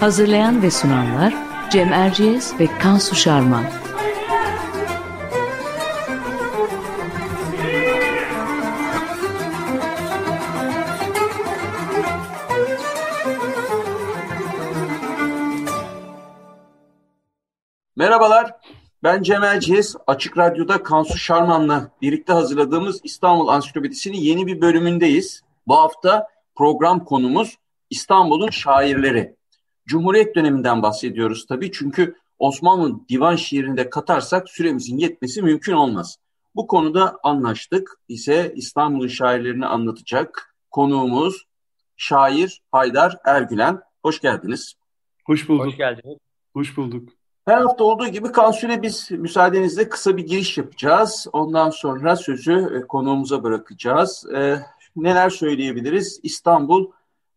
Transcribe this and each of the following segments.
Hazırlayan ve sunanlar Cem Erciyes ve Kansu Şarman. Merhabalar, ben Cem Erciyes. Açık Radyo'da Kansu Şarman'la birlikte hazırladığımız İstanbul Ansiklopedisi'nin yeni bir bölümündeyiz. Bu hafta program konumuz İstanbul'un şairleri. Cumhuriyet döneminden bahsediyoruz tabii çünkü Osmanlı divan şiirinde katarsak süremizin yetmesi mümkün olmaz. Bu konuda anlaştık ise İstanbul'un şairlerini anlatacak konuğumuz şair Haydar Ergülen. Hoş geldiniz. Hoş bulduk. Hoş geldiniz. Hoş bulduk. Her hafta olduğu gibi Kansül'e biz müsaadenizle kısa bir giriş yapacağız. Ondan sonra sözü e, konuğumuza bırakacağız. E, neler söyleyebiliriz? İstanbul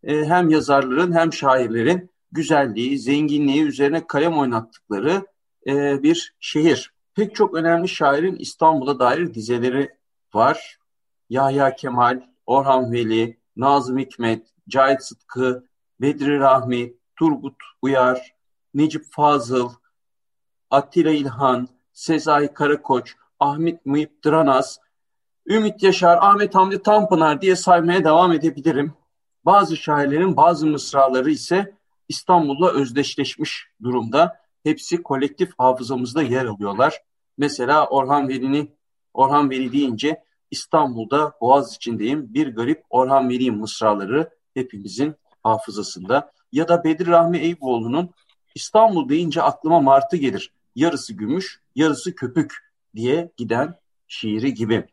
e, hem yazarların hem şairlerin güzelliği, zenginliği üzerine kalem oynattıkları e, bir şehir. Pek çok önemli şairin İstanbul'a dair dizeleri var. Yahya Kemal, Orhan Veli, Nazım Hikmet, Cahit Sıtkı, Bedri Rahmi, Turgut Uyar, Necip Fazıl, Attila İlhan, Sezai Karakoç, Ahmet Muhip Dranas, Ümit Yaşar, Ahmet Hamdi Tanpınar diye saymaya devam edebilirim. Bazı şairlerin bazı mısraları ise İstanbul'la özdeşleşmiş durumda. Hepsi kolektif hafızamızda yer alıyorlar. Mesela Orhan Veli'nin Orhan Veli deyince İstanbul'da Boğaz içindeyim bir garip Orhan Veli mısraları hepimizin hafızasında. Ya da Bedir Rahmi Eyüboğlu'nun İstanbul deyince aklıma martı gelir. Yarısı gümüş, yarısı köpük diye giden şiiri gibi.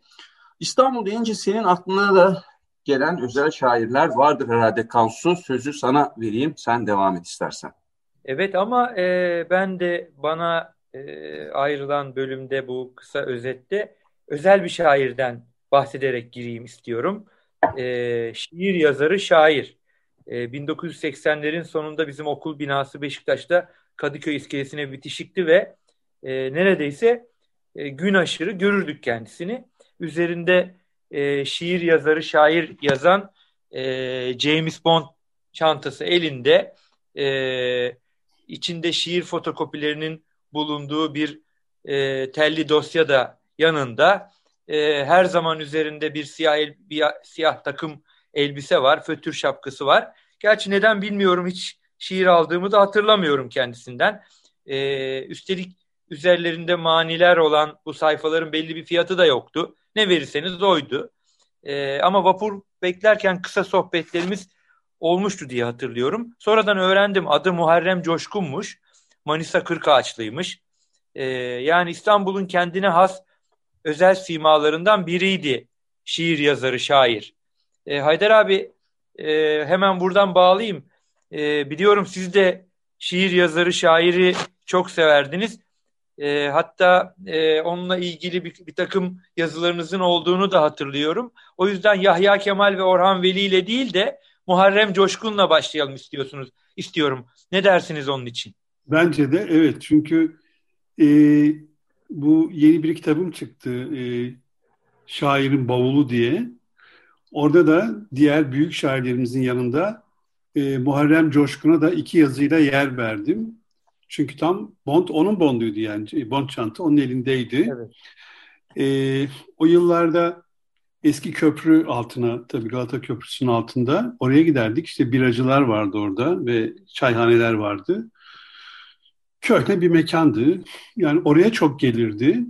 İstanbul deyince senin aklına da gelen özel şairler vardır herhalde Kansu. Sözü sana vereyim, sen devam et istersen. Evet ama e, ben de bana e, ayrılan bölümde bu kısa özette özel bir şairden bahsederek gireyim istiyorum. E, şiir yazarı şair. E, 1980'lerin sonunda bizim okul binası Beşiktaş'ta Kadıköy iskelesine bitişikti ve e, neredeyse e, gün aşırı görürdük kendisini. Üzerinde e, şiir yazarı, şair yazan e, James Bond çantası elinde e, içinde şiir fotokopilerinin bulunduğu bir e, telli dosya da yanında. E, her zaman üzerinde bir siyah, el, bir siyah takım elbise var, fötür şapkası var. Gerçi neden bilmiyorum hiç şiir aldığımı da hatırlamıyorum kendisinden. E, üstelik üzerlerinde maniler olan bu sayfaların belli bir fiyatı da yoktu. Ne verirseniz oydu. E, ama vapur beklerken kısa sohbetlerimiz olmuştu diye hatırlıyorum. Sonradan öğrendim adı Muharrem Coşkun'muş. Manisa Kırkağaçlıymış. E, yani İstanbul'un kendine has özel simalarından biriydi şiir yazarı, şair. E, Haydar abi e, hemen buradan bağlayayım. E, biliyorum siz de şiir yazarı, şairi çok severdiniz. E, hatta e, onunla ilgili bir, bir takım yazılarınızın olduğunu da hatırlıyorum. O yüzden Yahya Kemal ve Orhan Veli ile değil de Muharrem Coşkun'la başlayalım istiyorsunuz. istiyorum. Ne dersiniz onun için? Bence de evet çünkü e, bu yeni bir kitabım çıktı e, Şairin Bavulu diye. Orada da diğer büyük şairlerimizin yanında e, Muharrem Coşkun'a da iki yazıyla yer verdim. Çünkü tam Bond onun Bond'uydu yani. Bond çanta onun elindeydi. Evet. E, o yıllarda eski köprü altına tabii Galata Köprüsü'nün altında oraya giderdik. İşte biracılar vardı orada ve çayhaneler vardı. Köhne bir mekandı. Yani oraya çok gelirdi.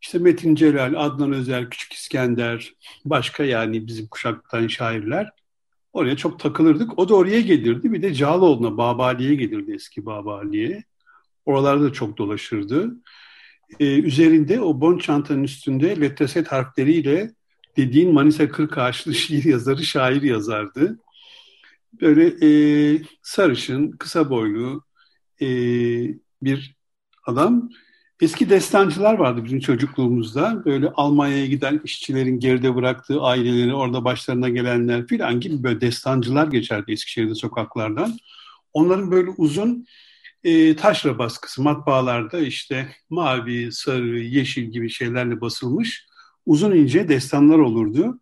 İşte Metin Celal, Adnan Özer, Küçük İskender, başka yani bizim kuşaktan şairler. Oraya çok takılırdık. O da oraya gelirdi. Bir de Cağaloğlu'na, Babali'ye gelirdi eski Babali'ye. Oralarda çok dolaşırdı. Ee, üzerinde o bon çantanın üstünde letreset harfleriyle dediğin Manisa Kırkağaçlı şiir yazarı, şair yazardı. Böyle e, sarışın, kısa boylu e, bir adam. Eski destancılar vardı bizim çocukluğumuzda. Böyle Almanya'ya giden işçilerin geride bıraktığı aileleri, orada başlarına gelenler filan gibi böyle destancılar geçerdi Eskişehir'de sokaklardan. Onların böyle uzun e, taşra baskısı matbaalarda işte mavi, sarı, yeşil gibi şeylerle basılmış uzun ince destanlar olurdu.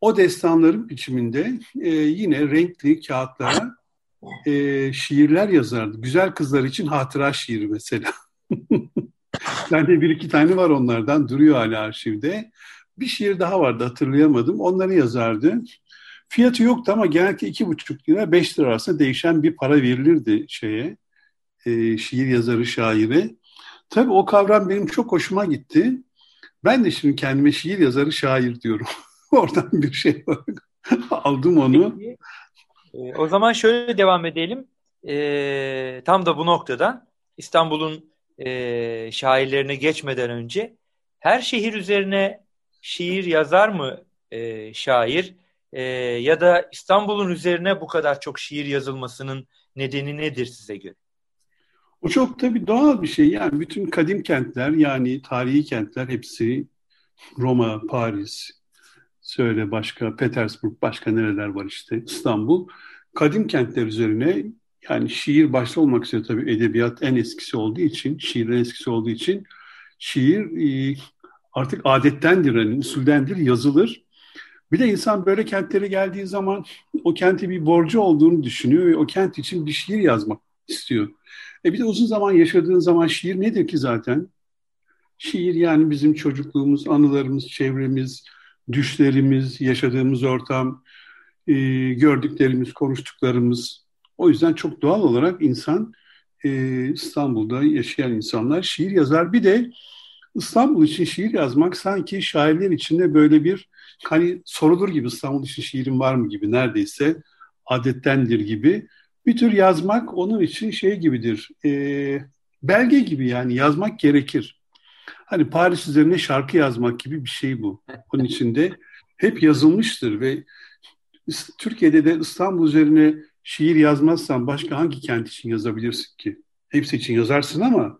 O destanların biçiminde e, yine renkli kağıtlara e, şiirler yazardı. Güzel kızlar için hatıra şiiri mesela. yani bir iki tane var onlardan duruyor hala arşivde. Bir şiir daha vardı hatırlayamadım. Onları yazardı. Fiyatı yoktu ama genellikle iki buçuk lira beş lira arasında değişen bir para verilirdi şeye e, şiir yazarı şairi. Tabii o kavram benim çok hoşuma gitti. Ben de şimdi kendime şiir yazarı şair diyorum. Oradan bir şey aldım onu. Peki, e, o zaman şöyle devam edelim. E, tam da bu noktadan İstanbul'un e, şairlerine geçmeden önce her şehir üzerine şiir yazar mı e, şair? E, ya da İstanbul'un üzerine bu kadar çok şiir yazılmasının nedeni nedir size göre? O çok tabii doğal bir şey. Yani bütün kadim kentler yani tarihi kentler hepsi Roma, Paris, söyle başka Petersburg, başka nereler var işte İstanbul. Kadim kentler üzerine yani şiir başta olmak üzere tabii edebiyat en eskisi olduğu için, şiir en eskisi olduğu için şiir e, artık adettendir, yani usuldendir, yazılır. Bir de insan böyle kentlere geldiği zaman o kenti bir borcu olduğunu düşünüyor ve o kent için bir şiir yazmak istiyor. E bir de uzun zaman yaşadığın zaman şiir nedir ki zaten? Şiir yani bizim çocukluğumuz, anılarımız, çevremiz, düşlerimiz, yaşadığımız ortam, e, gördüklerimiz, konuştuklarımız. O yüzden çok doğal olarak insan e, İstanbul'da yaşayan insanlar şiir yazar. Bir de İstanbul için şiir yazmak sanki şairler içinde böyle bir hani sorulur gibi İstanbul için şiirin var mı gibi neredeyse adettendir gibi bir tür yazmak onun için şey gibidir. E, belge gibi yani yazmak gerekir. Hani Paris üzerine şarkı yazmak gibi bir şey bu. Onun içinde hep yazılmıştır ve Türkiye'de de İstanbul üzerine şiir yazmazsan başka hangi kent için yazabilirsin ki? Hepsi için yazarsın ama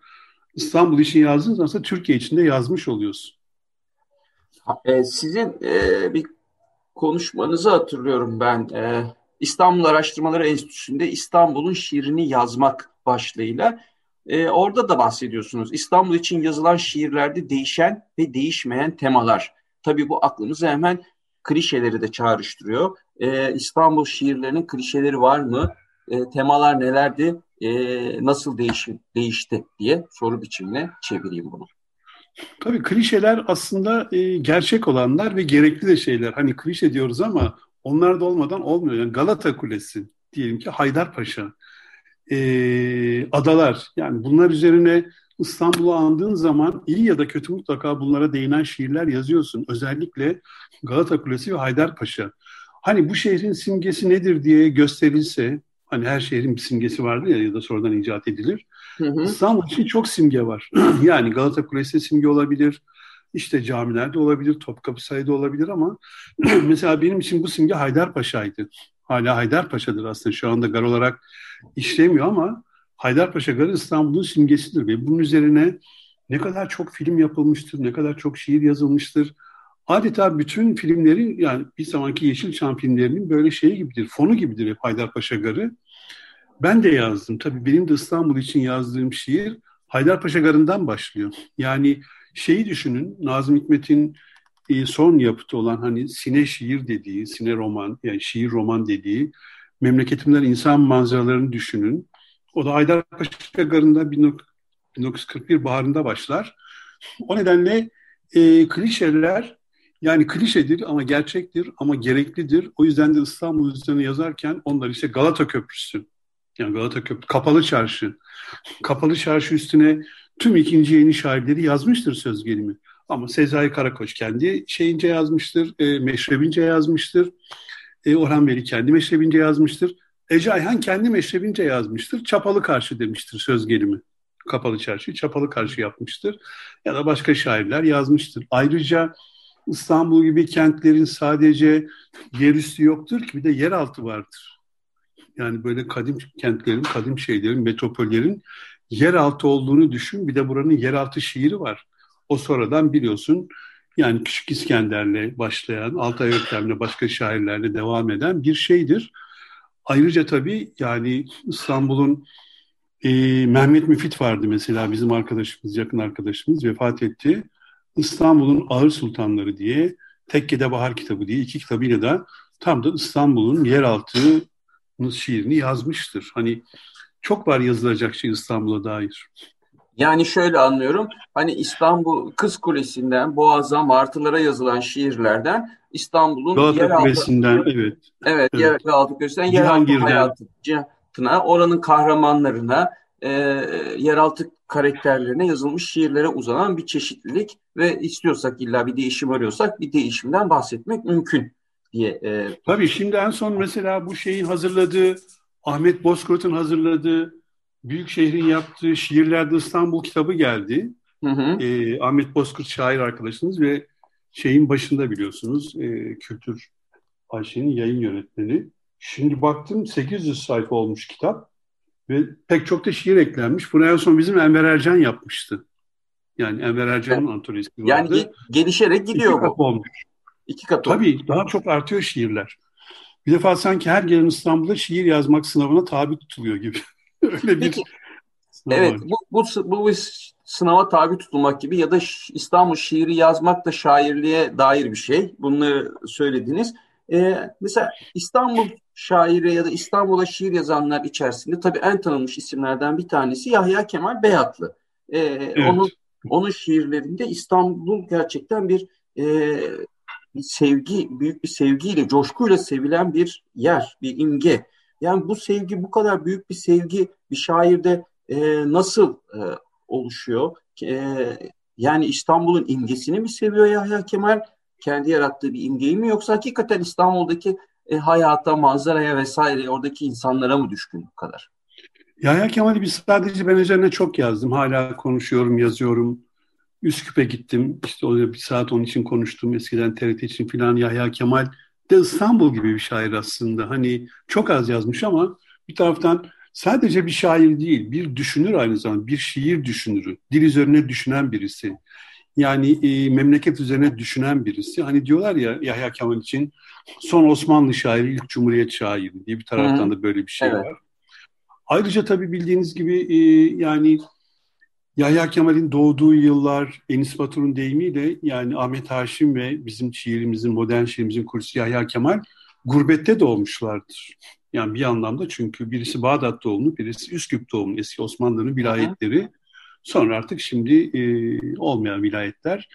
İstanbul için yazdığın zaman Türkiye için de yazmış oluyorsun. E, sizin e, bir konuşmanızı hatırlıyorum ben. E, İstanbul Araştırmaları Enstitüsü'nde İstanbul'un şiirini yazmak başlığıyla. Orada da bahsediyorsunuz. İstanbul için yazılan şiirlerde değişen ve değişmeyen temalar. Tabii bu aklımıza hemen klişeleri de çağrıştırıyor. E, İstanbul şiirlerinin klişeleri var mı? E, temalar nelerdi? E, nasıl değişi, değişti diye soru biçimine çevireyim bunu. Tabii klişeler aslında e, gerçek olanlar ve gerekli de şeyler. Hani klişe diyoruz ama onlar da olmadan olmuyor. Yani Galata Kulesi diyelim ki Haydarpaşa, e, adalar yani bunlar üzerine İstanbul'u andığın zaman iyi ya da kötü mutlaka bunlara değinen şiirler yazıyorsun. Özellikle Galata Kulesi ve Haydarpaşa. Hani bu şehrin simgesi nedir diye gösterilse, hani her şehrin bir simgesi vardır ya ya da sonradan icat edilir. Hı hı. İstanbul için çok simge var. yani Galata Kulesi simge olabilir, işte camilerde olabilir, Topkapı Sarayı'da olabilir ama mesela benim için bu simge Haydarpaşa'ydı. Hala Haydarpaşa'dır aslında şu anda gar olarak işlemiyor ama Haydarpaşa Garı İstanbul'un simgesidir ve bunun üzerine ne kadar çok film yapılmıştır, ne kadar çok şiir yazılmıştır. Adeta bütün filmlerin yani bir zamanki Yeşilçam filmlerinin böyle şeyi gibidir, fonu gibidir hep Haydarpaşa Garı. Ben de yazdım. Tabii benim de İstanbul için yazdığım şiir Haydarpaşa Garı'ndan başlıyor. Yani şeyi düşünün, Nazım Hikmet'in e, son yapıtı olan hani sine şiir dediği, sine roman, yani şiir roman dediği memleketimler insan manzaralarını düşünün. O da Haydarpaşa Garı'nda 1941 baharında başlar. O nedenle e, klişeler yani klişedir ama gerçektir ama gereklidir. O yüzden de İstanbul üzerine yazarken onlar işte Galata Köprüsü, yani Galata Köprüsü, Kapalı Çarşı. Kapalı Çarşı üstüne tüm ikinci yeni şairleri yazmıştır söz gelimi. Ama Sezai Karakoç kendi şeyince yazmıştır, e, meşrebince yazmıştır. E, Orhan Veli kendi meşrebince yazmıştır. Ece Ayhan kendi meşrebince yazmıştır. Çapalı Karşı demiştir söz gelimi. Kapalı Çarşı, Çapalı Karşı yapmıştır. Ya da başka şairler yazmıştır. Ayrıca İstanbul gibi kentlerin sadece yerüstü yoktur ki bir de yeraltı vardır. Yani böyle kadim kentlerin, kadim şeylerin, metropollerin yeraltı olduğunu düşün. Bir de buranın yeraltı şiiri var. O sonradan biliyorsun yani Küçük İskender'le başlayan, Altay Öktem'le başka şairlerle devam eden bir şeydir. Ayrıca tabii yani İstanbul'un e, Mehmet Müfit vardı mesela bizim arkadaşımız, yakın arkadaşımız vefat etti. İstanbul'un Ağır Sultanları diye Tekkede Bahar kitabı diye iki kitabıyla da tam da İstanbul'un yeraltı şiirini yazmıştır. Hani çok var yazılacak şey İstanbul'a dair. Yani şöyle anlıyorum. Hani İstanbul Kız Kulesi'nden Boğaz'a, Martılara yazılan şiirlerden İstanbul'un Galata yeraltı Kulesi'nden evet. Evet, evet. yeraltı Kulesi'nden yeraltı hayatına, oranın kahramanlarına, e, yeraltı karakterlerine yazılmış şiirlere uzanan bir çeşitlilik ve istiyorsak illa bir değişim arıyorsak bir değişimden bahsetmek mümkün diye. E, Tabii şimdi en son mesela bu şeyi hazırladığı Ahmet Bozkurt'un hazırladığı büyük şehrin yaptığı şiirlerde İstanbul kitabı geldi. Hı hı. E, Ahmet Bozkurt şair arkadaşınız ve şeyin başında biliyorsunuz e, Kültür Ayşe'nin yayın yönetmeni. Şimdi baktım 800 sayfa olmuş kitap ve pek çok da şiir eklenmiş. Bunu en son bizim Enver Ercan yapmıştı. Yani Enver Ercan'ın evet. antolojisi vardı. Yani gelişerek gidiyor İki bu. olmuş. İki kat Tabii olmuş. daha çok artıyor şiirler. Bir defa sanki her gelen İstanbul'da şiir yazmak sınavına tabi tutuluyor gibi. Öyle bir Evet, bu, bu, bu sınava tabi tutulmak gibi ya da İstanbul şiiri yazmak da şairliğe dair bir şey. Bunları söylediniz. Ee, mesela İstanbul şairi ya da İstanbul'a şiir yazanlar içerisinde tabii en tanınmış isimlerden bir tanesi Yahya Kemal Beyatlı. Ee, evet. Onun onun şiirlerinde İstanbul gerçekten bir, e, bir sevgi, büyük bir sevgiyle, coşkuyla sevilen bir yer, bir imge. Yani bu sevgi, bu kadar büyük bir sevgi bir şairde e, nasıl e, oluşuyor? E, yani İstanbul'un imgesini mi seviyor Yahya Kemal? Kendi yarattığı bir imgeyi mi yoksa hakikaten İstanbul'daki e, hayata, manzaraya vesaire oradaki insanlara mı düşkün bu kadar? Yahya Kemal'i biz sadece ben üzerine çok yazdım. Hala konuşuyorum, yazıyorum. Üsküp'e gittim. İşte orada bir saat onun için konuştum. Eskiden TRT için filan Yahya Kemal de İstanbul gibi bir şair aslında. Hani çok az yazmış ama bir taraftan sadece bir şair değil, bir düşünür aynı zamanda, bir şiir düşünürü. Dil üzerine düşünen birisi. Yani e, memleket üzerine düşünen birisi. Hani diyorlar ya Yahya Kemal için son Osmanlı şairi, ilk Cumhuriyet şairi diye bir taraftan da böyle bir şey evet. var. Ayrıca tabii bildiğiniz gibi e, yani Yahya Kemal'in doğduğu yıllar Enis Batur'un deyimiyle yani Ahmet Haşim ve bizim şiirimizin, modern şiirimizin kurucusu Yahya Kemal gurbette doğmuşlardır. Yani bir anlamda çünkü birisi Bağdat doğumlu, birisi Üsküp doğumlu eski Osmanlı'nın vilayetleri. Sonra artık şimdi e, olmayan vilayetler.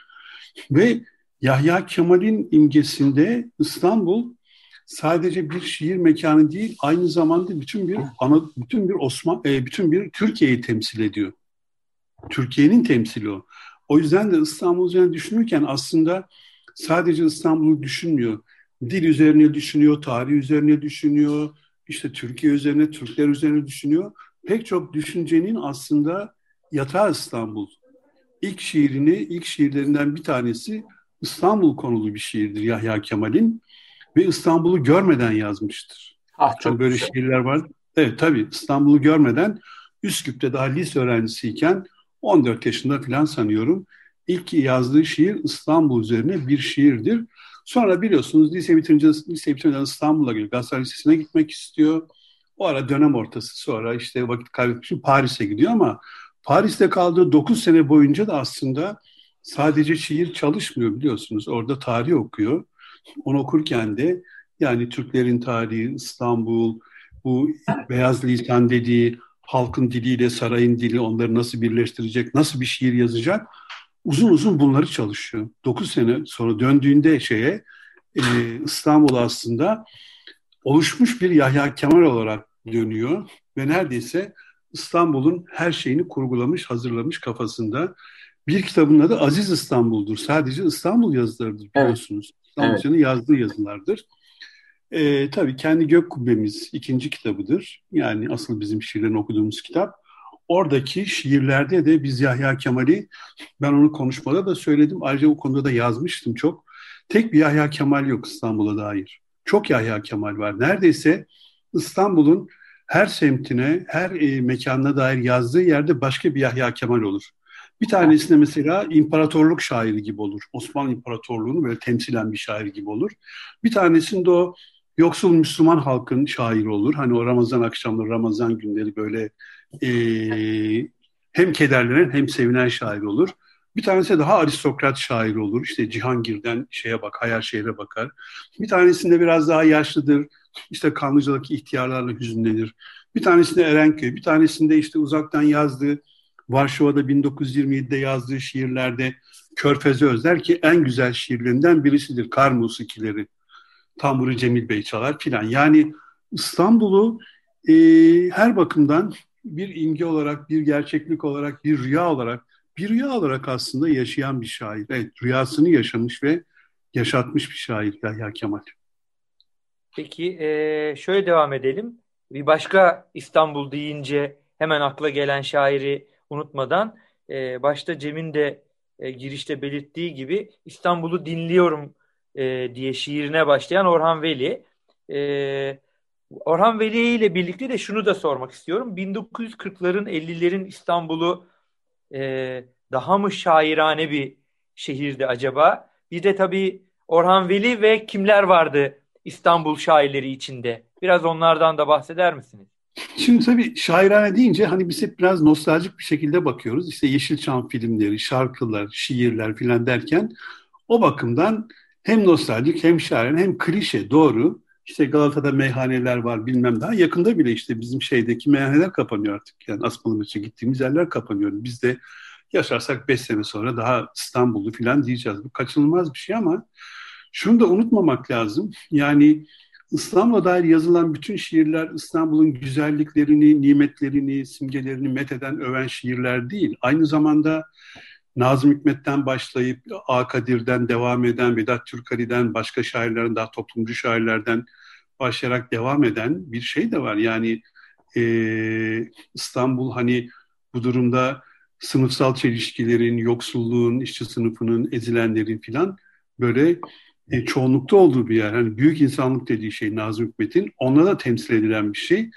Ve Yahya Kemal'in imgesinde İstanbul sadece bir şiir mekanı değil, aynı zamanda bütün bir ana, bütün bir Osman, e, bütün bir Türkiye'yi temsil ediyor. Türkiye'nin temsili o. O yüzden de İstanbul üzerine düşünürken aslında sadece İstanbul'u düşünmüyor. Dil üzerine düşünüyor, tarih üzerine düşünüyor, işte Türkiye üzerine, Türkler üzerine düşünüyor. Pek çok düşüncenin aslında yatağı İstanbul. İlk şiirini, ilk şiirlerinden bir tanesi İstanbul konulu bir şiirdir Yahya Kemal'in ve İstanbul'u görmeden yazmıştır. Ah çok yani böyle güzel. şiirler var. Evet tabii İstanbul'u görmeden Üsküp'te daha lise öğrencisiyken 14 yaşında falan sanıyorum. İlk yazdığı şiir İstanbul üzerine bir şiirdir. Sonra biliyorsunuz lise bitirince lise bitirince İstanbul'a geliyor. Galatasaray Lisesi'ne gitmek istiyor. O ara dönem ortası sonra işte vakit kaybetmek için Paris'e gidiyor ama Paris'te kaldığı 9 sene boyunca da aslında sadece şiir çalışmıyor biliyorsunuz. Orada tarih okuyor. Onu okurken de yani Türklerin tarihi, İstanbul, bu beyaz lisan dediği halkın diliyle sarayın dili onları nasıl birleştirecek, nasıl bir şiir yazacak uzun uzun bunları çalışıyor. 9 sene sonra döndüğünde şeye e, İstanbul aslında oluşmuş bir Yahya Kemal olarak dönüyor ve neredeyse İstanbul'un her şeyini kurgulamış, hazırlamış kafasında. Bir kitabın adı Aziz İstanbul'dur. Sadece İstanbul yazılarıdır biliyorsunuz. Evet. İstanbul'un evet. yazdığı yazılardır. E, tabii kendi gök kubbemiz ikinci kitabıdır. Yani asıl bizim şiirlerini okuduğumuz kitap. Oradaki şiirlerde de biz Yahya Kemal'i, ben onu konuşmada da söyledim. Ayrıca o konuda da yazmıştım çok. tek bir Yahya Kemal yok İstanbul'a dair. Çok Yahya Kemal var. Neredeyse İstanbul'un her semtine, her e, mekanına dair yazdığı yerde başka bir Yahya Kemal olur. Bir tanesinde mesela imparatorluk şairi gibi olur. Osmanlı İmparatorluğu'nu böyle temsilen bir şair gibi olur. Bir tanesinde o yoksul Müslüman halkın şairi olur. Hani o Ramazan akşamları, Ramazan günleri böyle e, hem kederlenen hem sevinen şair olur. Bir tanesi daha aristokrat şair olur. İşte Cihangir'den şeye bak, Hayal Şehir'e bakar. Bir tanesinde biraz daha yaşlıdır. İşte Kanlıca'daki ihtiyarlarla hüzünlenir. Bir tanesinde Erenköy, bir tanesinde işte uzaktan yazdığı, Varşova'da 1927'de yazdığı şiirlerde Körfez'i özler ki en güzel şiirlerinden birisidir. Kar musikileri. Tamburi Cemil Bey çalar filan. Yani İstanbul'u e, her bakımdan bir imge olarak, bir gerçeklik olarak, bir rüya olarak, bir rüya olarak aslında yaşayan bir şair. Evet, rüyasını yaşamış ve yaşatmış bir şair Yahya Kemal. Peki e, şöyle devam edelim. Bir başka İstanbul deyince hemen akla gelen şairi unutmadan e, başta Cem'in de e, girişte belirttiği gibi İstanbul'u dinliyorum e, diye şiirine başlayan Orhan Veli. E, Orhan Veli ile birlikte de şunu da sormak istiyorum. 1940'ların 50'lerin İstanbul'u e, daha mı şairane bir şehirdi acaba? Bir de tabii Orhan Veli ve kimler vardı İstanbul şairleri içinde? Biraz onlardan da bahseder misiniz? Şimdi tabii şairane deyince hani biz hep biraz nostaljik bir şekilde bakıyoruz. İşte Yeşilçam filmleri, şarkılar, şiirler filan derken o bakımdan hem nostaljik hem şairane hem klişe doğru. İşte Galata'da meyhaneler var bilmem daha. Yakında bile işte bizim şeydeki meyhaneler kapanıyor artık. Yani Asmalımaç'a gittiğimiz yerler kapanıyor. Biz de yaşarsak beş sene sonra daha İstanbul'u falan diyeceğiz. Bu kaçınılmaz bir şey ama şunu da unutmamak lazım. Yani İstanbul'a dair yazılan bütün şiirler İstanbul'un güzelliklerini, nimetlerini, simgelerini metheden, öven şiirler değil. Aynı zamanda Nazım Hikmet'ten başlayıp A. Kadir'den devam eden, Vedat Türkali'den, başka şairlerin daha toplumcu şairlerden başlayarak devam eden bir şey de var. Yani e, İstanbul hani bu durumda sınıfsal çelişkilerin, yoksulluğun, işçi sınıfının, ezilenlerin filan böyle e, çoğunlukta olduğu bir yer. Hani büyük insanlık dediği şey Nazım Hikmet'in onunla da temsil edilen bir şey.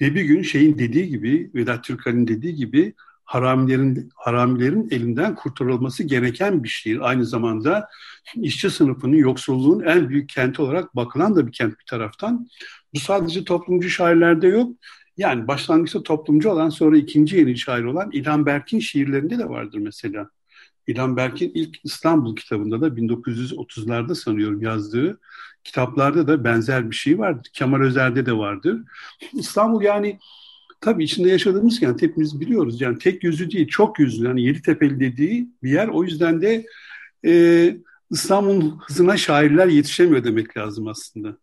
Ve bir gün şeyin dediği gibi, Vedat Türkal'in dediği gibi haramilerin haramilerin elinden kurtarılması gereken bir şehir. Aynı zamanda işçi sınıfının yoksulluğun en büyük kenti olarak bakılan da bir kent bir taraftan. Bu sadece toplumcu şairlerde yok. Yani başlangıçta toplumcu olan sonra ikinci yeni şair olan İlhan Berk'in şiirlerinde de vardır mesela. İlhan Berk'in ilk İstanbul kitabında da 1930'larda sanıyorum yazdığı kitaplarda da benzer bir şey vardır. Kemal Özer'de de vardır. İstanbul yani tabii içinde yaşadığımız kent hepimiz biliyoruz. Yani tek yüzü değil, çok yüzlü. Yani Yeditepe'li dediği bir yer. O yüzden de e, İstanbul'un hızına şairler yetişemiyor demek lazım aslında.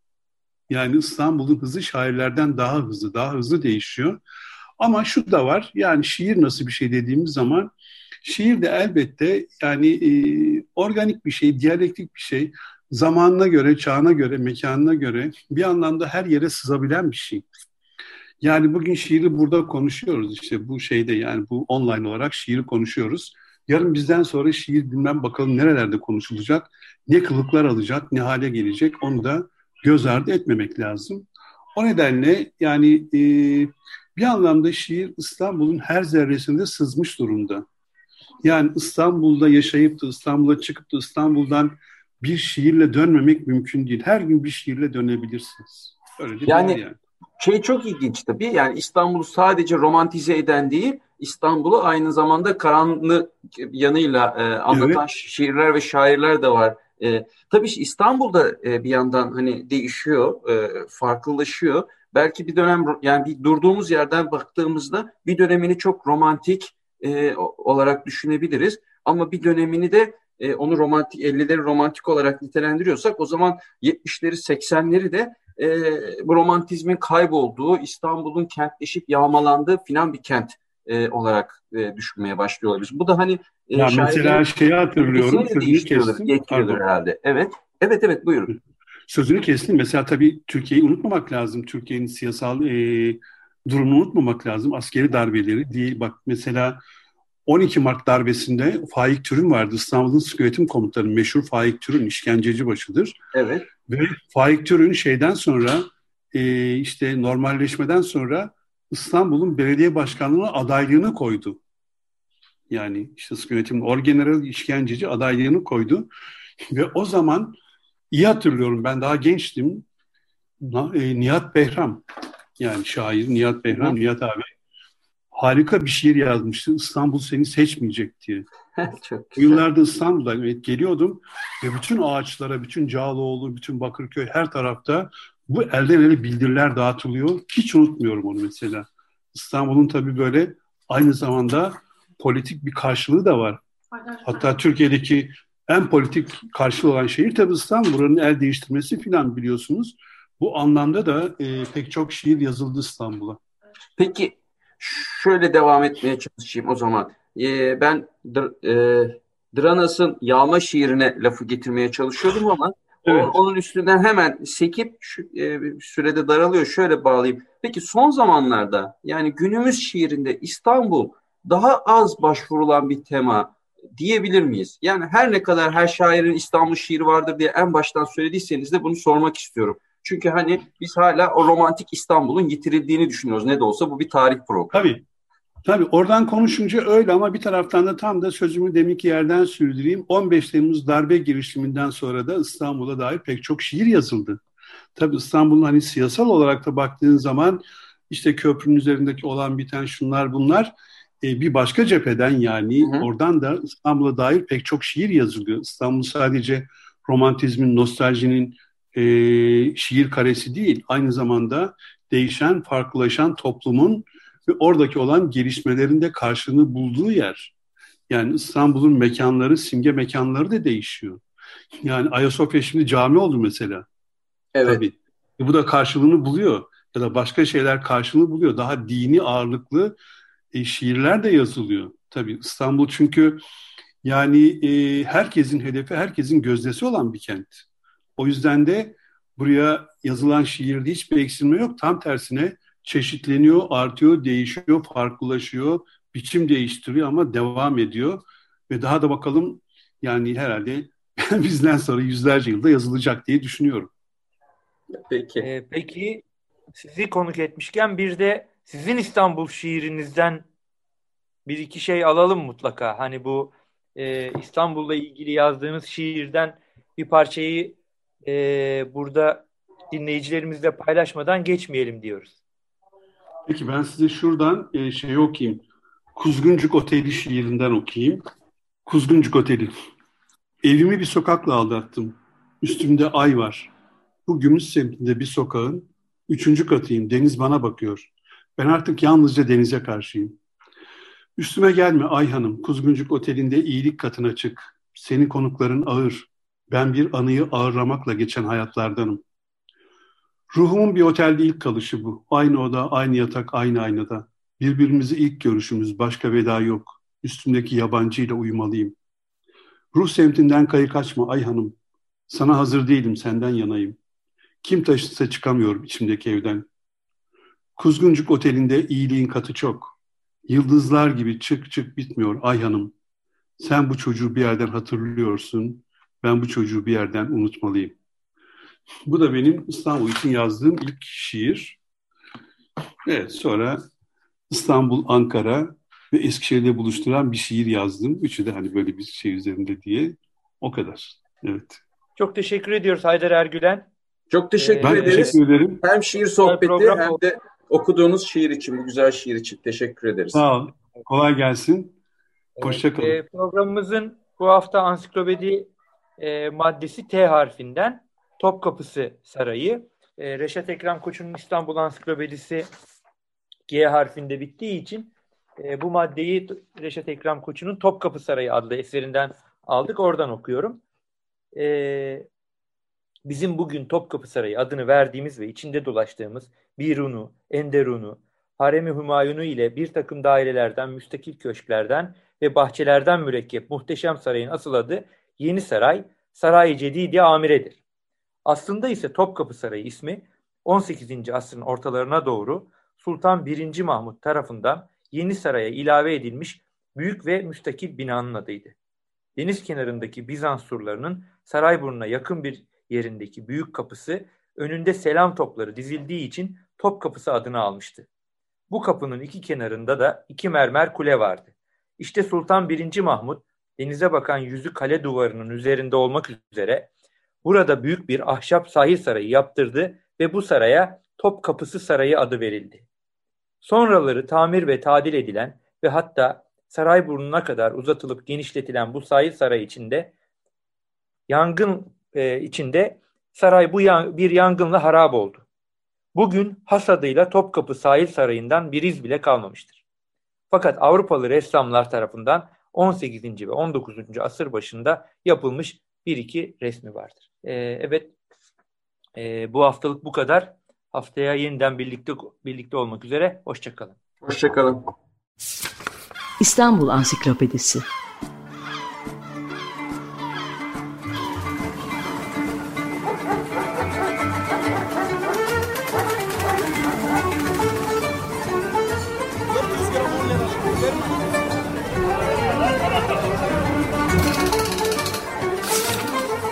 Yani İstanbul'un hızı şairlerden daha hızlı, daha hızlı değişiyor. Ama şu da var, yani şiir nasıl bir şey dediğimiz zaman şiir de elbette yani e, organik bir şey, diyalektik bir şey. Zamanına göre, çağına göre, mekanına göre bir anlamda her yere sızabilen bir şey. Yani bugün şiiri burada konuşuyoruz işte bu şeyde yani bu online olarak şiiri konuşuyoruz. Yarın bizden sonra şiir bilmem bakalım nerelerde konuşulacak, ne kılıklar alacak, ne hale gelecek onu da göz ardı etmemek lazım. O nedenle yani e, bir anlamda şiir İstanbul'un her zerresinde sızmış durumda. Yani İstanbul'da yaşayıp da İstanbul'a çıkıp da İstanbul'dan bir şiirle dönmemek mümkün değil. Her gün bir şiirle dönebilirsiniz. Öyle değil yani, yani şey çok ilginç tabii. Yani İstanbul'u sadece romantize eden değil, İstanbul'u aynı zamanda karanlık yanıyla e, anlatan evet. şiirler ve şairler de var. E, tabii İstanbul'da e, bir yandan hani değişiyor, e, farklılaşıyor. Belki bir dönem yani bir durduğumuz yerden baktığımızda bir dönemini çok romantik e, olarak düşünebiliriz. Ama bir dönemini de e, onu romantik 50'leri romantik olarak nitelendiriyorsak o zaman 70'leri 80'leri de e, bu romantizmin kaybolduğu, İstanbul'un kentleşip yağmalandığı filan bir kent e, olarak e, düşünmeye başlıyoruz. Bu da hani e, ya mesela şeyi hatırlıyorum. Sözünü kestim. herhalde. Evet. Evet evet buyurun. Sözünü kestim. Mesela tabii Türkiye'yi unutmamak lazım. Türkiye'nin siyasal e, durumunu unutmamak lazım. Askeri darbeleri değil. Bak mesela 12 Mart darbesinde Faik Türün vardı. İstanbul'un Sık Yönetim Komutanı meşhur Faik Türün işkenceci başıdır. Evet. Ve Faik Türün şeyden sonra e, işte normalleşmeden sonra İstanbul'un belediye başkanlığına adaylığını koydu. Yani işte sık yönetim orgeneral işkenceci adaylığını koydu. Ve o zaman iyi hatırlıyorum ben daha gençtim. E, Nihat Behram yani şair Nihat Behram. Nihat abi harika bir şiir yazmıştı. İstanbul seni seçmeyecek diye. Çok güzel. Yıllarda İstanbul'da evet, geliyordum ve bütün ağaçlara, bütün Cağaloğlu, bütün Bakırköy her tarafta bu elden ele bildiriler dağıtılıyor. Hiç unutmuyorum onu mesela. İstanbul'un tabii böyle aynı zamanda politik bir karşılığı da var. Hatta Türkiye'deki en politik karşılığı olan şehir tabii İstanbul. Buranın el değiştirmesi filan biliyorsunuz. Bu anlamda da e, pek çok şiir yazıldı İstanbul'a. Peki şöyle devam etmeye çalışayım o zaman. Ee, ben e, Dranas'ın Yağma şiirine lafı getirmeye çalışıyordum ama evet. onun üstünden hemen sekip şu, e, sürede daralıyor. Şöyle bağlayayım. Peki son zamanlarda yani günümüz şiirinde İstanbul daha az başvurulan bir tema diyebilir miyiz? Yani her ne kadar her şairin İstanbul şiiri vardır diye en baştan söylediyseniz de bunu sormak istiyorum. Çünkü hani biz hala o romantik İstanbul'un yitirildiğini düşünüyoruz. Ne de olsa bu bir tarih programı. Tabii. Tabii oradan konuşunca öyle ama bir taraftan da tam da sözümü deminki yerden sürdüreyim. 15 Temmuz darbe girişiminden sonra da İstanbul'a dair pek çok şiir yazıldı. Tabii İstanbul'un hani siyasal olarak da baktığın zaman işte köprünün üzerindeki olan biten şunlar bunlar e, bir başka cepheden yani hı hı. oradan da İstanbul'a dair pek çok şiir yazılıyor. İstanbul sadece romantizmin, nostaljinin e, şiir karesi değil, aynı zamanda değişen, farklılaşan toplumun ve oradaki olan gelişmelerin de karşılığını bulduğu yer. Yani İstanbul'un mekanları, simge mekanları da değişiyor. Yani Ayasofya şimdi cami oldu mesela. Evet. Tabii. E, bu da karşılığını buluyor. Ya da başka şeyler karşılığını buluyor. Daha dini ağırlıklı e, şiirler de yazılıyor. Tabii İstanbul çünkü yani e, herkesin hedefi, herkesin gözdesi olan bir kent. O yüzden de buraya yazılan şiirde hiçbir eksilme yok. Tam tersine çeşitleniyor, artıyor, değişiyor, farklılaşıyor, biçim değiştiriyor ama devam ediyor. Ve daha da bakalım yani herhalde bizden sonra yüzlerce yılda yazılacak diye düşünüyorum. Peki. Ee, peki sizi konuk etmişken bir de sizin İstanbul şiirinizden bir iki şey alalım mutlaka. Hani bu e, İstanbul'la ilgili yazdığınız şiirden bir parçayı e, burada dinleyicilerimizle paylaşmadan geçmeyelim diyoruz. Peki ben size şuradan e, şey okuyayım. Kuzguncuk Oteli şiirinden okuyayım. Kuzguncuk Oteli. Evimi bir sokakla aldattım. Üstümde ay var. Bu gümüş semtinde bir sokağın üçüncü katıyım. Deniz bana bakıyor. Ben artık yalnızca denize karşıyım. Üstüme gelme Ay Hanım, Kuzguncuk Oteli'nde iyilik katına çık. Senin konukların ağır. Ben bir anıyı ağırlamakla geçen hayatlardanım. Ruhumun bir otelde ilk kalışı bu. Aynı oda, aynı yatak, aynı aynada. Birbirimizi ilk görüşümüz, başka veda yok. Üstümdeki yabancıyla uyumalıyım. Ruh semtinden kayık açma Ay Hanım. Sana hazır değilim, senden yanayım. Kim taşısa çıkamıyorum içimdeki evden. Kuzguncuk Oteli'nde iyiliğin katı çok. Yıldızlar gibi çık çık bitmiyor Ay Hanım. Sen bu çocuğu bir yerden hatırlıyorsun. Ben bu çocuğu bir yerden unutmalıyım. Bu da benim İstanbul için yazdığım ilk şiir. Evet sonra İstanbul, Ankara ve Eskişehir'de buluşturan bir şiir yazdım. Üçü de hani böyle bir şey üzerinde diye. O kadar. Evet. Çok teşekkür ediyoruz Haydar Ergülen. Çok teşekkür ee, ederiz. Teşekkür ederim. Hem şiir sohbeti hem de okuduğunuz şiir için, bu güzel şiir için teşekkür ederiz. Sağ ol. Kolay gelsin. Hoşçakalın. Evet, e, programımızın bu hafta ansiklopedi e, maddesi T harfinden Topkapısı Sarayı. E, Reşat Ekrem Koç'un İstanbul Ansiklopedisi G harfinde bittiği için e, bu maddeyi Reşat Ekrem Koç'un Topkapı Sarayı adlı eserinden aldık. Oradan okuyorum. E, bizim bugün Topkapı Sarayı adını verdiğimiz ve içinde dolaştığımız Birunu, Enderun'u, Harem-i Hümayun'u ile bir takım dairelerden, müstakil köşklerden ve bahçelerden mürekkep muhteşem sarayın asıl adı Yeni Saray, Saray-ı Cedidi Amire'dir. Aslında ise Topkapı Sarayı ismi 18. asrın ortalarına doğru Sultan 1. Mahmut tarafından Yeni Saray'a ilave edilmiş büyük ve müstakil binanın adıydı. Deniz kenarındaki Bizans surlarının Sarayburnu'na yakın bir yerindeki büyük kapısı önünde selam topları dizildiği için Top Kapısı adını almıştı. Bu kapının iki kenarında da iki mermer kule vardı. İşte Sultan 1. Mahmut denize bakan yüzü kale duvarının üzerinde olmak üzere burada büyük bir ahşap sahil sarayı yaptırdı ve bu saraya Top Kapısı Sarayı adı verildi. Sonraları tamir ve tadil edilen ve hatta saray burnuna kadar uzatılıp genişletilen bu sahil sarayı içinde yangın e, içinde saray bu yan, bir yangınla harap oldu. Bugün has adıyla Topkapı Sahil Sarayı'ndan bir iz bile kalmamıştır. Fakat Avrupalı ressamlar tarafından 18. ve 19. asır başında yapılmış bir iki resmi vardır. Ee, evet, e, bu haftalık bu kadar. Haftaya yeniden birlikte birlikte olmak üzere. Hoşçakalın. Hoşçakalın. İstanbul Ansiklopedisi